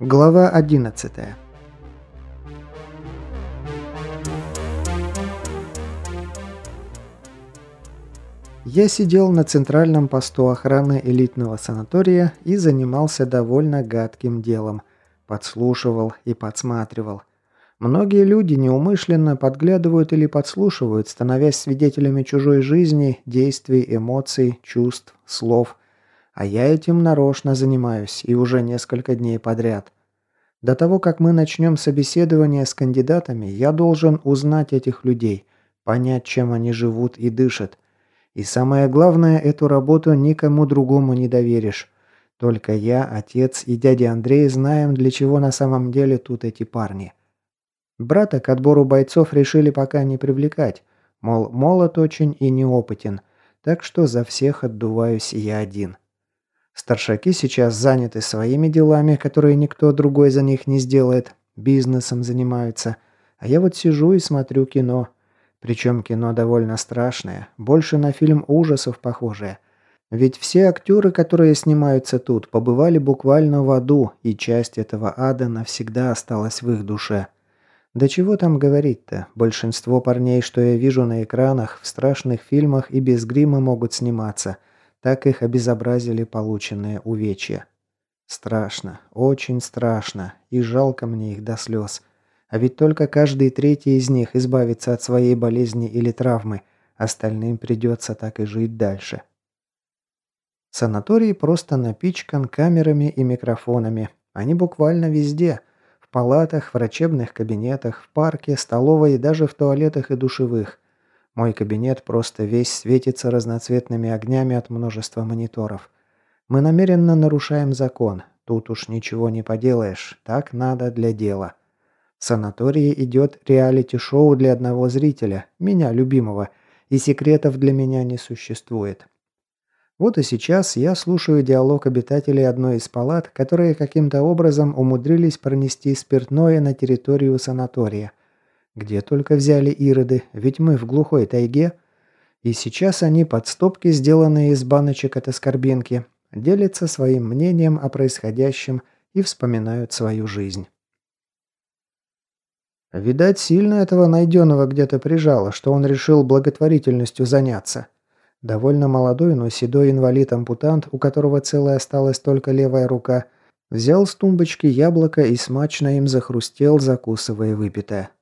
Глава 11 Я сидел на центральном посту охраны элитного санатория и занимался довольно гадким делом. Подслушивал и подсматривал. Многие люди неумышленно подглядывают или подслушивают, становясь свидетелями чужой жизни, действий, эмоций, чувств, слов. А я этим нарочно занимаюсь, и уже несколько дней подряд. До того, как мы начнем собеседование с кандидатами, я должен узнать этих людей, понять, чем они живут и дышат. И самое главное, эту работу никому другому не доверишь. Только я, отец и дядя Андрей знаем, для чего на самом деле тут эти парни. Брата к отбору бойцов решили пока не привлекать, мол, молод очень и неопытен, так что за всех отдуваюсь я один. Старшаки сейчас заняты своими делами, которые никто другой за них не сделает, бизнесом занимаются, а я вот сижу и смотрю кино. Причем кино довольно страшное, больше на фильм ужасов похожее. Ведь все актеры, которые снимаются тут, побывали буквально в аду, и часть этого ада навсегда осталась в их душе. Да чего там говорить-то? Большинство парней, что я вижу на экранах, в страшных фильмах и без грима могут сниматься. Так их обезобразили полученные увечья. Страшно, очень страшно, и жалко мне их до слез. А ведь только каждый третий из них избавится от своей болезни или травмы, остальным придется так и жить дальше. Санаторий просто напичкан камерами и микрофонами. Они буквально везде – в палатах, врачебных кабинетах, в парке, столовой и даже в туалетах и душевых. Мой кабинет просто весь светится разноцветными огнями от множества мониторов. Мы намеренно нарушаем закон. Тут уж ничего не поделаешь. Так надо для дела. В санатории идет реалити-шоу для одного зрителя, меня любимого, и секретов для меня не существует. Вот и сейчас я слушаю диалог обитателей одной из палат, которые каким-то образом умудрились пронести спиртное на территорию санатория. Где только взяли ироды, ведь мы в глухой тайге. И сейчас они под стопки, сделанные из баночек от аскорбинки, делятся своим мнением о происходящем и вспоминают свою жизнь. Видать, сильно этого найденного где-то прижало, что он решил благотворительностью заняться. Довольно молодой, но седой инвалид-ампутант, у которого целая осталась только левая рука, взял с тумбочки яблоко и смачно им захрустел, закусывая выпитое.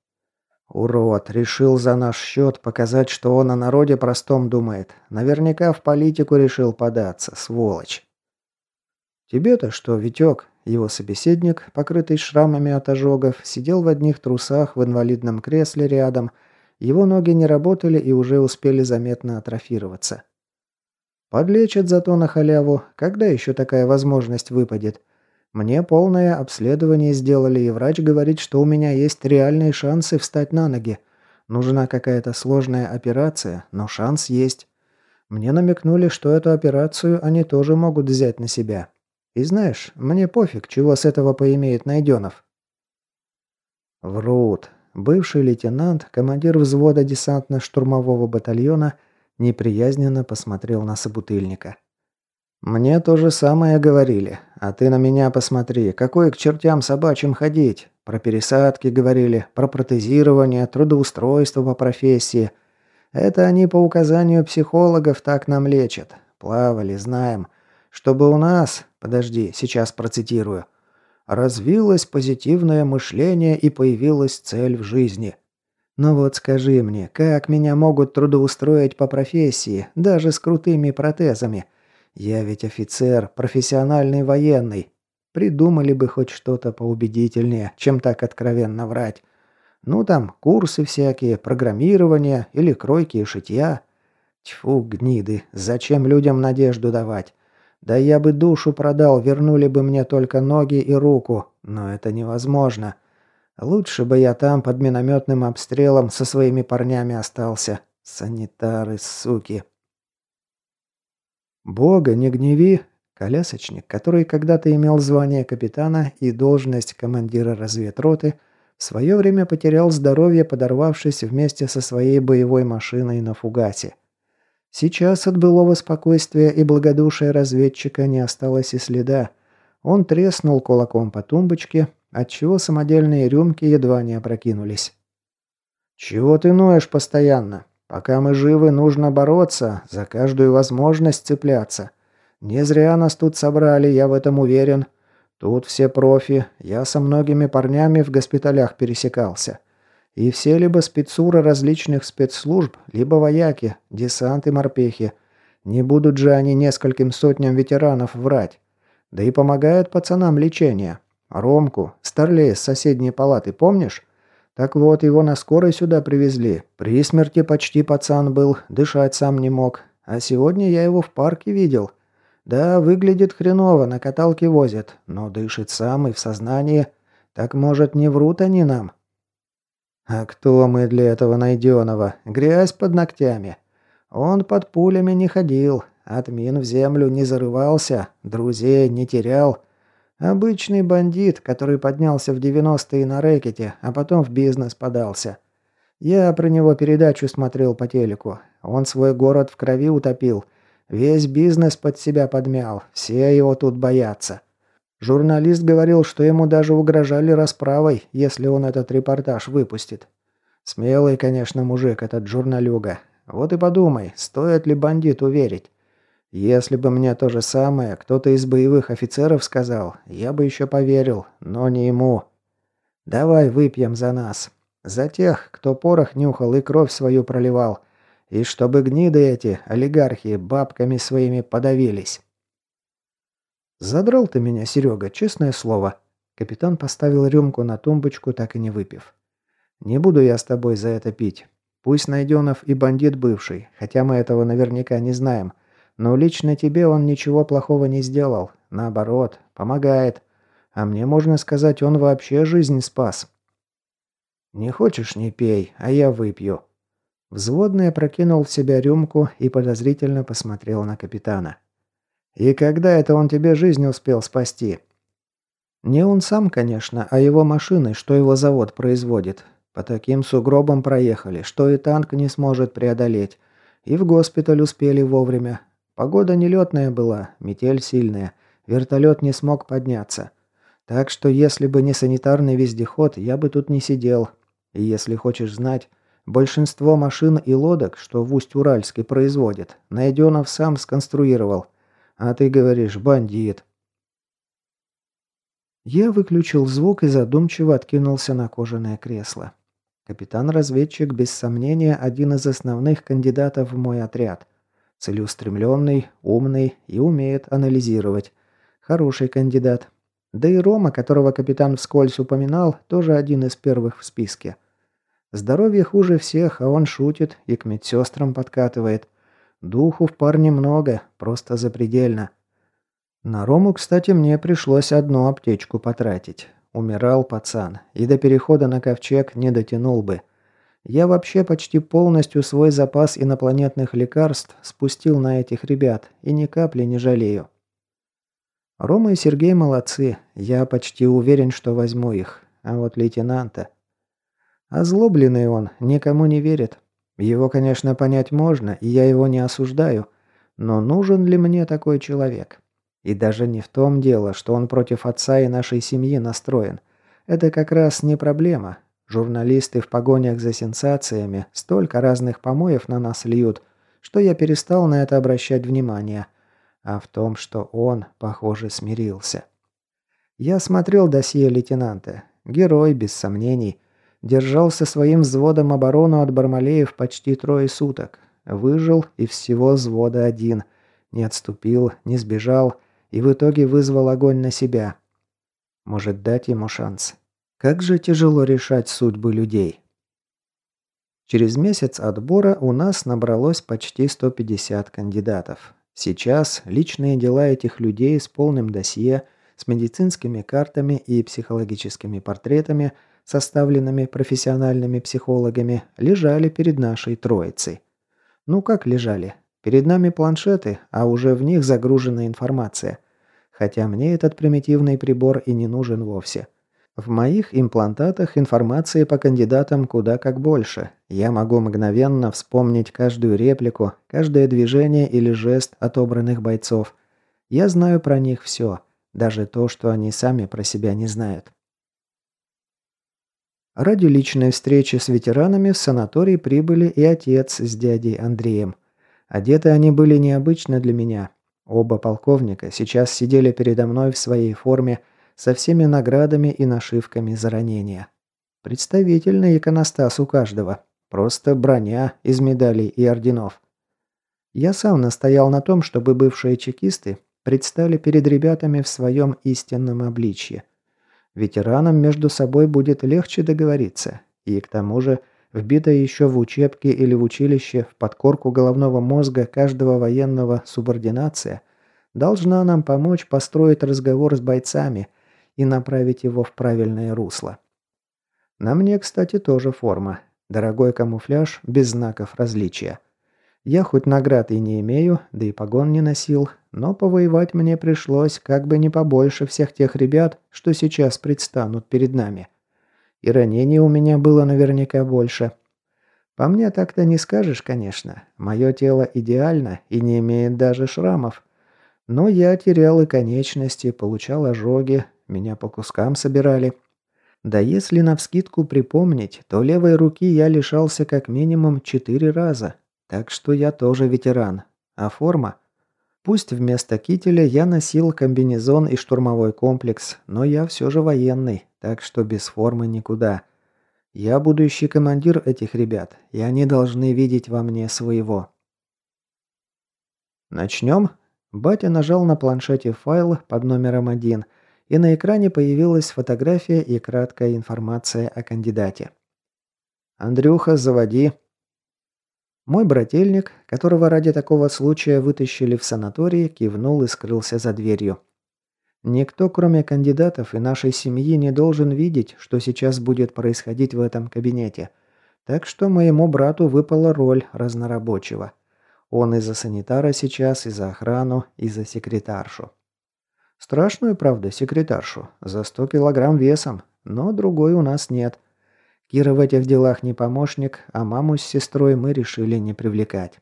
Урод, решил за наш счет показать, что он о народе простом думает. Наверняка в политику решил податься, сволочь. Тебе-то что, Витек? Его собеседник, покрытый шрамами от ожогов, сидел в одних трусах в инвалидном кресле рядом – его ноги не работали и уже успели заметно атрофироваться. Подлечат зато на халяву. Когда еще такая возможность выпадет? Мне полное обследование сделали, и врач говорит, что у меня есть реальные шансы встать на ноги. Нужна какая-то сложная операция, но шанс есть. Мне намекнули, что эту операцию они тоже могут взять на себя. И знаешь, мне пофиг, чего с этого поимеет Найденов. Врут. Бывший лейтенант, командир взвода десантно-штурмового батальона, неприязненно посмотрел на собутыльника. «Мне то же самое говорили. А ты на меня посмотри. Какой к чертям собачьим ходить? Про пересадки говорили, про протезирование, трудоустройство по профессии. Это они по указанию психологов так нам лечат. Плавали, знаем. Чтобы у нас... Подожди, сейчас процитирую. Развилось позитивное мышление и появилась цель в жизни. Но ну вот скажи мне, как меня могут трудоустроить по профессии, даже с крутыми протезами? Я ведь офицер, профессиональный военный. Придумали бы хоть что-то поубедительнее, чем так откровенно врать. Ну там, курсы всякие, программирование или кройки и шитья. Тьфу, гниды, зачем людям надежду давать? Да я бы душу продал, вернули бы мне только ноги и руку, но это невозможно. Лучше бы я там под минометным обстрелом со своими парнями остался. Санитары, суки. Бога не гневи. Колясочник, который когда-то имел звание капитана и должность командира разведроты, в свое время потерял здоровье, подорвавшись вместе со своей боевой машиной на фугасе. Сейчас от былого спокойствия и благодушия разведчика не осталось и следа. Он треснул кулаком по тумбочке, отчего самодельные рюмки едва не опрокинулись. «Чего ты ноешь постоянно? Пока мы живы, нужно бороться, за каждую возможность цепляться. Не зря нас тут собрали, я в этом уверен. Тут все профи, я со многими парнями в госпиталях пересекался. И все либо спецуры различных спецслужб, либо вояки, десанты, морпехи. Не будут же они нескольким сотням ветеранов врать. Да и помогает пацанам лечение. Ромку, старлей с соседней палаты, помнишь? Так вот, его на скорой сюда привезли. При смерти почти пацан был, дышать сам не мог. А сегодня я его в парке видел. Да, выглядит хреново, на каталке возят, но дышит сам и в сознании. Так, может, не врут они нам? А кто мы для этого найденного? Грязь под ногтями. Он под пулями не ходил, от мин в землю не зарывался, друзей не терял. Обычный бандит, который поднялся в 90-е на рэкете, а потом в бизнес подался. Я про него передачу смотрел по телеку. Он свой город в крови утопил. Весь бизнес под себя подмял. Все его тут боятся. Журналист говорил, что ему даже угрожали расправой, если он этот репортаж выпустит. Смелый, конечно, мужик этот журналюга. Вот и подумай, стоит ли бандиту верить. Если бы мне то же самое кто-то из боевых офицеров сказал, я бы еще поверил, но не ему. Давай выпьем за нас. За тех, кто порох нюхал и кровь свою проливал. И чтобы гниды эти, олигархи, бабками своими подавились. Задрал ты меня, Серега, честное слово. Капитан поставил рюмку на тумбочку, так и не выпив. Не буду я с тобой за это пить. Пусть Найденов и бандит бывший, хотя мы этого наверняка не знаем. Но лично тебе он ничего плохого не сделал. Наоборот, помогает. А мне, можно сказать, он вообще жизнь спас. Не хочешь, не пей, а я выпью. Взводный опрокинул в себя рюмку и подозрительно посмотрел на капитана. «И когда это он тебе жизнь успел спасти?» «Не он сам, конечно, а его машины, что его завод производит. По таким сугробам проехали, что и танк не сможет преодолеть. И в госпиталь успели вовремя. Погода нелетная была, метель сильная, вертолет не смог подняться. Так что если бы не санитарный вездеход, я бы тут не сидел. И если хочешь знать, большинство машин и лодок, что в Усть-Уральске производят, Найденов сам сконструировал. А ты говоришь, бандит. Я выключил звук и задумчиво откинулся на кожаное кресло. Капитан-разведчик, без сомнения, один из основных кандидатов в мой отряд – Целеустремленный, умный и умеет анализировать. Хороший кандидат. Да и Рома, которого капитан вскользь упоминал, тоже один из первых в списке. Здоровье хуже всех, а он шутит и к медсестрам подкатывает. Духу в парне много, просто запредельно. На Рому, кстати, мне пришлось одну аптечку потратить. Умирал пацан, и до перехода на ковчег не дотянул бы. Я вообще почти полностью свой запас инопланетных лекарств спустил на этих ребят и ни капли не жалею. Рома и Сергей молодцы, я почти уверен, что возьму их. А вот лейтенанта... Озлобленный он, никому не верит. Его, конечно, понять можно, и я его не осуждаю. Но нужен ли мне такой человек? И даже не в том дело, что он против отца и нашей семьи настроен. Это как раз не проблема, Журналисты в погонях за сенсациями столько разных помоев на нас льют, что я перестал на это обращать внимание. А в том, что он, похоже, смирился. Я смотрел досье лейтенанта. Герой, без сомнений. Держался своим взводом оборону от Бармалеев почти трое суток. Выжил и всего взвода один. Не отступил, не сбежал и в итоге вызвал огонь на себя. Может дать ему шанс. Как же тяжело решать судьбы людей. Через месяц отбора у нас набралось почти 150 кандидатов. Сейчас личные дела этих людей с полным досье, с медицинскими картами и психологическими портретами, составленными профессиональными психологами, лежали перед нашей троицей. Ну как лежали? Перед нами планшеты, а уже в них загружена информация. Хотя мне этот примитивный прибор и не нужен вовсе. В моих имплантатах информации по кандидатам куда как больше. Я могу мгновенно вспомнить каждую реплику, каждое движение или жест отобранных бойцов. Я знаю про них все. даже то, что они сами про себя не знают. Ради личной встречи с ветеранами в санаторий прибыли и отец с дядей Андреем. Одеты они были необычно для меня. Оба полковника сейчас сидели передо мной в своей форме со всеми наградами и нашивками за ранения. Представительный иконостас у каждого. Просто броня из медалей и орденов. Я сам настоял на том, чтобы бывшие чекисты предстали перед ребятами в своем истинном обличье. Ветеранам между собой будет легче договориться, и к тому же вбитая еще в учебке или в училище в подкорку головного мозга каждого военного субординация должна нам помочь построить разговор с бойцами и направить его в правильное русло. На мне, кстати, тоже форма. Дорогой камуфляж без знаков различия. Я хоть наград и не имею, да и погон не носил, но повоевать мне пришлось как бы не побольше всех тех ребят, что сейчас предстанут перед нами. И ранений у меня было наверняка больше. По мне так-то не скажешь, конечно. Мое тело идеально и не имеет даже шрамов. Но я терял и конечности, получал ожоги, меня по кускам собирали. Да если навскидку припомнить, то левой руки я лишался как минимум четыре раза, так что я тоже ветеран. А форма? Пусть вместо кителя я носил комбинезон и штурмовой комплекс, но я все же военный, так что без формы никуда. Я будущий командир этих ребят, и они должны видеть во мне своего. Начнем? Батя нажал на планшете файл под номером один, и на экране появилась фотография и краткая информация о кандидате. «Андрюха, заводи», мой брательник, которого ради такого случая вытащили в санаторий, кивнул и скрылся за дверью. Никто, кроме кандидатов и нашей семьи, не должен видеть, что сейчас будет происходить в этом кабинете. Так что моему брату выпала роль разнорабочего. Он и за санитара сейчас, и за охрану, и за секретаршу. Страшную, правда, секретаршу. За 100 килограмм весом. Но другой у нас нет. Кира в этих делах не помощник, а маму с сестрой мы решили не привлекать.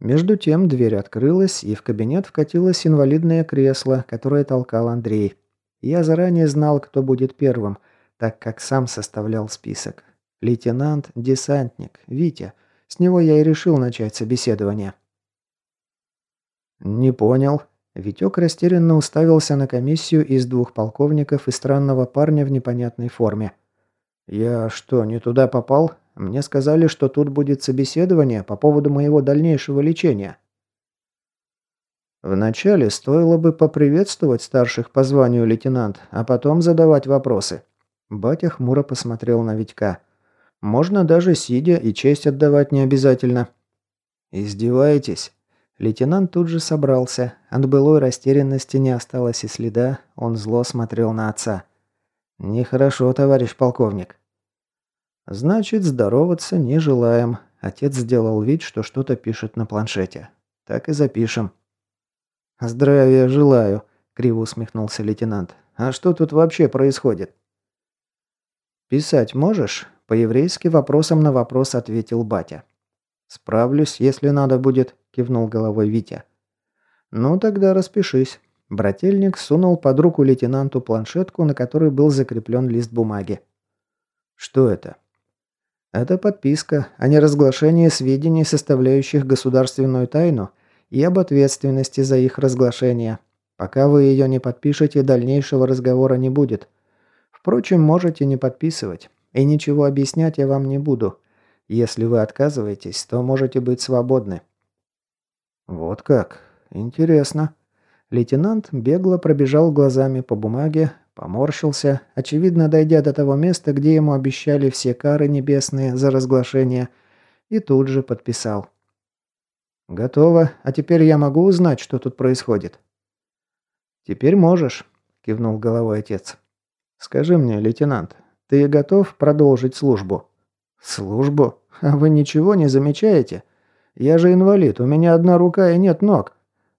Между тем дверь открылась, и в кабинет вкатилось инвалидное кресло, которое толкал Андрей. Я заранее знал, кто будет первым, так как сам составлял список. Лейтенант, десантник, Витя. С него я и решил начать собеседование. «Не понял». Витек растерянно уставился на комиссию из двух полковников и странного парня в непонятной форме. «Я что, не туда попал? Мне сказали, что тут будет собеседование по поводу моего дальнейшего лечения». «Вначале стоило бы поприветствовать старших по званию лейтенант, а потом задавать вопросы». Батя хмуро посмотрел на Витька. «Можно даже сидя, и честь отдавать не обязательно». «Издеваетесь?» Лейтенант тут же собрался. От былой растерянности не осталось и следа. Он зло смотрел на отца. «Нехорошо, товарищ полковник». «Значит, здороваться не желаем». Отец сделал вид, что что-то пишет на планшете. «Так и запишем». «Здравия желаю», — криво усмехнулся лейтенант. «А что тут вообще происходит?» «Писать можешь?» — по-еврейски вопросом на вопрос ответил батя. «Справлюсь, если надо будет», — кивнул головой Витя. «Ну, тогда распишись». Брательник сунул под руку лейтенанту планшетку, на которой был закреплен лист бумаги. «Что это?» «Это подписка о неразглашении сведений, составляющих государственную тайну, и об ответственности за их разглашение. Пока вы ее не подпишете, дальнейшего разговора не будет. Впрочем, можете не подписывать, и ничего объяснять я вам не буду. Если вы отказываетесь, то можете быть свободны». «Вот как? Интересно». Лейтенант бегло пробежал глазами по бумаге, поморщился, очевидно дойдя до того места, где ему обещали все кары небесные за разглашение, и тут же подписал. «Готово. А теперь я могу узнать, что тут происходит?» «Теперь можешь», – кивнул головой отец. «Скажи мне, лейтенант, ты готов продолжить службу?» «Службу? А вы ничего не замечаете? Я же инвалид, у меня одна рука и нет ног».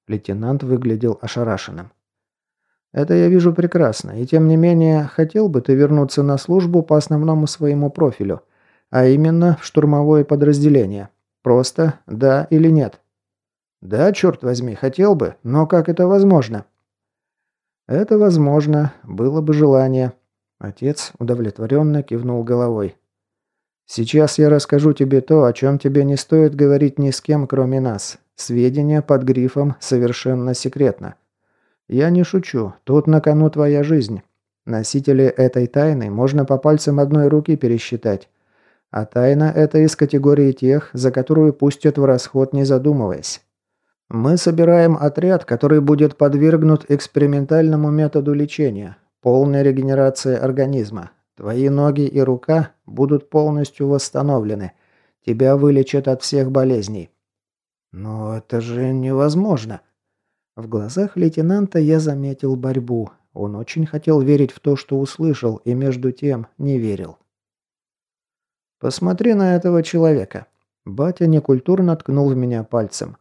Лейтенант выглядел ошарашенным. «Это я вижу прекрасно, и тем не менее, хотел бы ты вернуться на службу по основному своему профилю, а именно в штурмовое подразделение. Просто да или нет?» «Да, черт возьми, хотел бы, но как это возможно?» Это возможно, было бы желание. Отец удовлетворенно кивнул головой. Сейчас я расскажу тебе то, о чем тебе не стоит говорить ни с кем, кроме нас. Сведения под грифом «Совершенно секретно». Я не шучу, тут на кону твоя жизнь. Носители этой тайны можно по пальцам одной руки пересчитать. А тайна это из категории тех, за которую пустят в расход, не задумываясь. Мы собираем отряд, который будет подвергнут экспериментальному методу лечения. Полная регенерация организма. Твои ноги и рука будут полностью восстановлены. Тебя вылечат от всех болезней. Но это же невозможно. В глазах лейтенанта я заметил борьбу. Он очень хотел верить в то, что услышал, и между тем не верил. «Посмотри на этого человека». Батя некультурно ткнул в меня пальцем.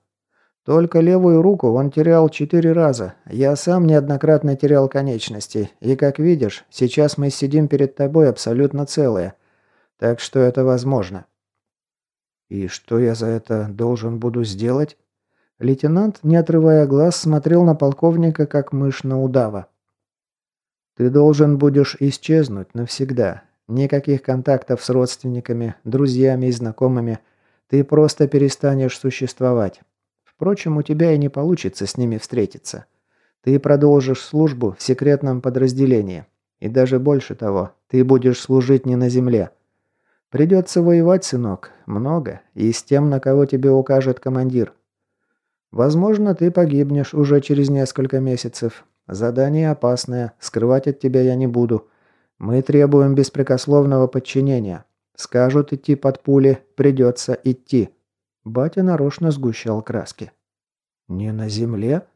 «Только левую руку он терял четыре раза. Я сам неоднократно терял конечности. И, как видишь, сейчас мы сидим перед тобой абсолютно целые. Так что это возможно». «И что я за это должен буду сделать?» Лейтенант, не отрывая глаз, смотрел на полковника, как мышь на удава. «Ты должен будешь исчезнуть навсегда. Никаких контактов с родственниками, друзьями и знакомыми. Ты просто перестанешь существовать. Впрочем, у тебя и не получится с ними встретиться. Ты продолжишь службу в секретном подразделении. И даже больше того, ты будешь служить не на земле. Придется воевать, сынок, много, и с тем, на кого тебе укажет командир. Возможно, ты погибнешь уже через несколько месяцев. Задание опасное, скрывать от тебя я не буду. Мы требуем беспрекословного подчинения. Скажут идти под пули, придется идти. Батя нарочно сгущал краски. Не на земле?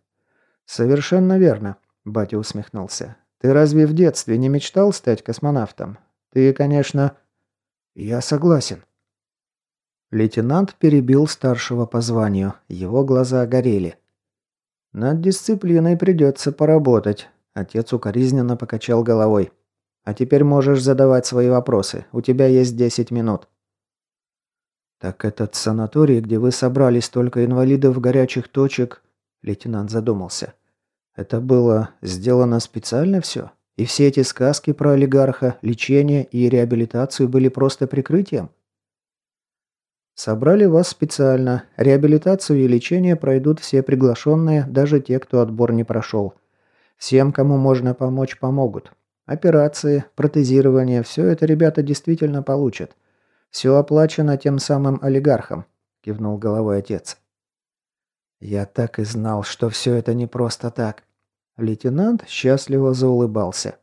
Совершенно верно, батя усмехнулся. Ты разве в детстве не мечтал стать космонавтом? Ты, конечно... Я согласен. Лейтенант перебил старшего по званию. Его глаза горели. «Над дисциплиной придется поработать», – отец укоризненно покачал головой. «А теперь можешь задавать свои вопросы. У тебя есть 10 минут». «Так этот санаторий, где вы собрали столько инвалидов горячих точек...» Лейтенант задумался. «Это было сделано специально все? И все эти сказки про олигарха, лечение и реабилитацию были просто прикрытием?» Собрали вас специально. Реабилитацию и лечение пройдут все приглашенные, даже те, кто отбор не прошел. Всем, кому можно помочь, помогут. Операции, протезирование – все это ребята действительно получат. Все оплачено тем самым олигархом», – кивнул головой отец. «Я так и знал, что все это не просто так». Лейтенант счастливо заулыбался.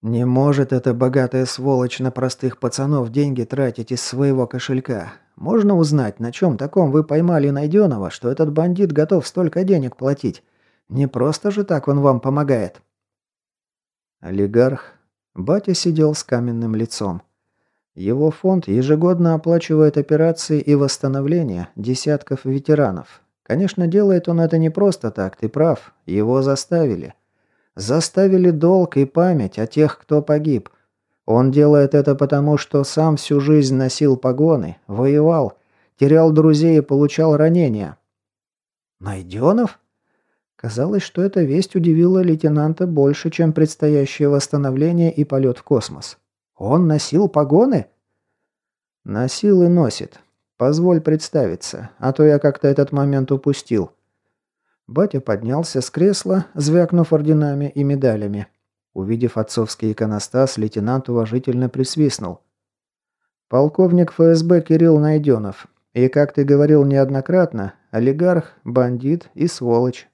«Не может эта богатая сволочь на простых пацанов деньги тратить из своего кошелька. Можно узнать, на чем таком вы поймали Найденова, что этот бандит готов столько денег платить? Не просто же так он вам помогает». Олигарх. Батя сидел с каменным лицом. Его фонд ежегодно оплачивает операции и восстановление десятков ветеранов. Конечно, делает он это не просто так, ты прав. Его заставили. Заставили долг и память о тех, кто погиб. Он делает это потому, что сам всю жизнь носил погоны, воевал, терял друзей и получал ранения. Найденов? Казалось, что эта весть удивила лейтенанта больше, чем предстоящее восстановление и полет в космос. Он носил погоны? Носил и носит. Позволь представиться, а то я как-то этот момент упустил. Батя поднялся с кресла, звякнув орденами и медалями. Увидев отцовский иконостас, лейтенант уважительно присвистнул. «Полковник ФСБ Кирилл Найденов. И, как ты говорил неоднократно, олигарх, бандит и сволочь.